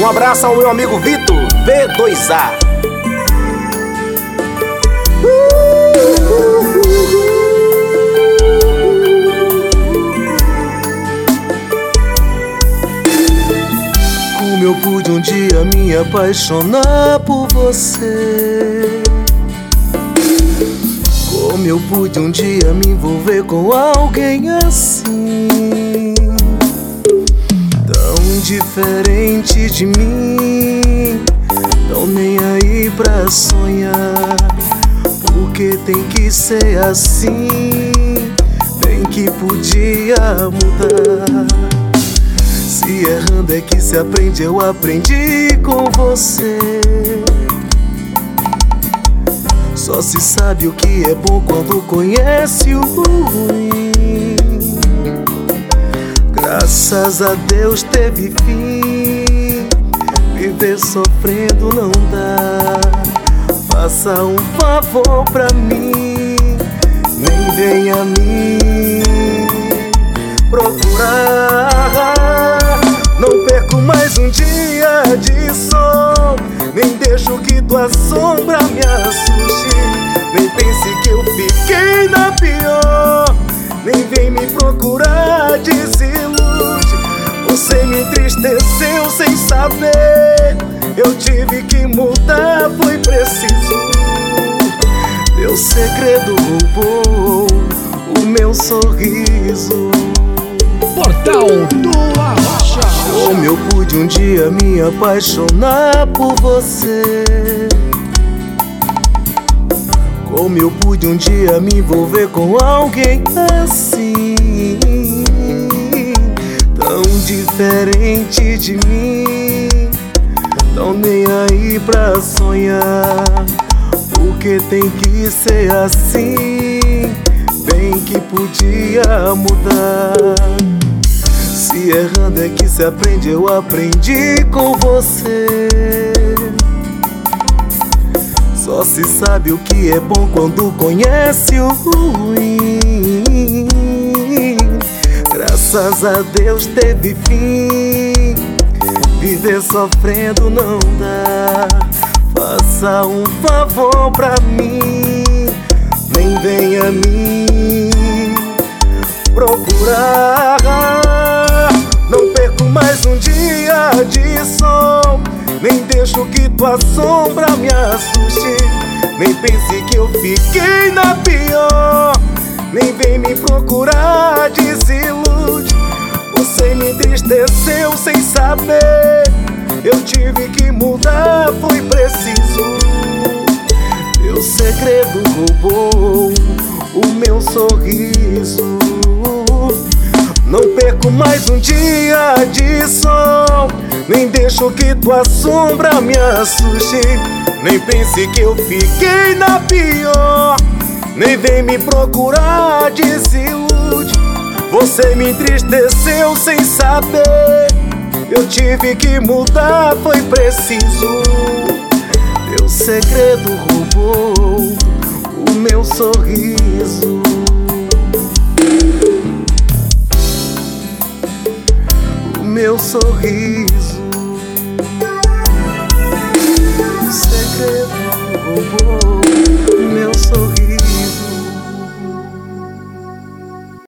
Um abraço ao meu amigo Vitor, V2A. Como eu pude um dia me apaixonar por você? Como eu pude um dia me envolver com alguém assim? Tão diferente de mim, tão nem aí pra sonhar. Porque tem que ser assim, bem que podia mudar. Se errando é que se aprende, eu aprendi com você. Só se sabe o que é bom quando conhece o ruim. Graças a Deus teve fim. Viver sofrendo não dá. Faça um favor pra mim. Nem venha mim procurar. Entristeceu sem saber. Eu tive que mudar, foi preciso. Teu segredo roubou o meu sorriso. Portal do Arrocha. Como eu pude um dia me apaixonar por você? Como eu pude um dia me envolver com alguém assim? Tão diferente de mim, tão nem aí pra sonhar. Porque tem que ser assim, bem que podia mudar. Se errando é que se aprende, eu aprendi com você. Só se sabe o que é bom quando conhece o ruim. Graças a Deus teve fim. Viver sofrendo não dá. Faça um favor pra mim. Nem venha mim procurar. Não perco mais um dia de sol. Nem deixo que tua sombra me assuste. Nem pense que eu fiquei na pior. Nem vem me procurar, desilude. Sem saber. Eu tive que mudar, foi preciso. Teu segredo roubou o meu sorriso. Não perco mais um dia de sol. Nem deixo que tua sombra me assuste. Nem pense que eu fiquei na pior. Nem vem me procurar, desilude. Você me entristeceu sem saber. Eu tive que mudar, foi preciso. Teu segredo roubou o meu sorriso. O meu sorriso. O segredo roubou.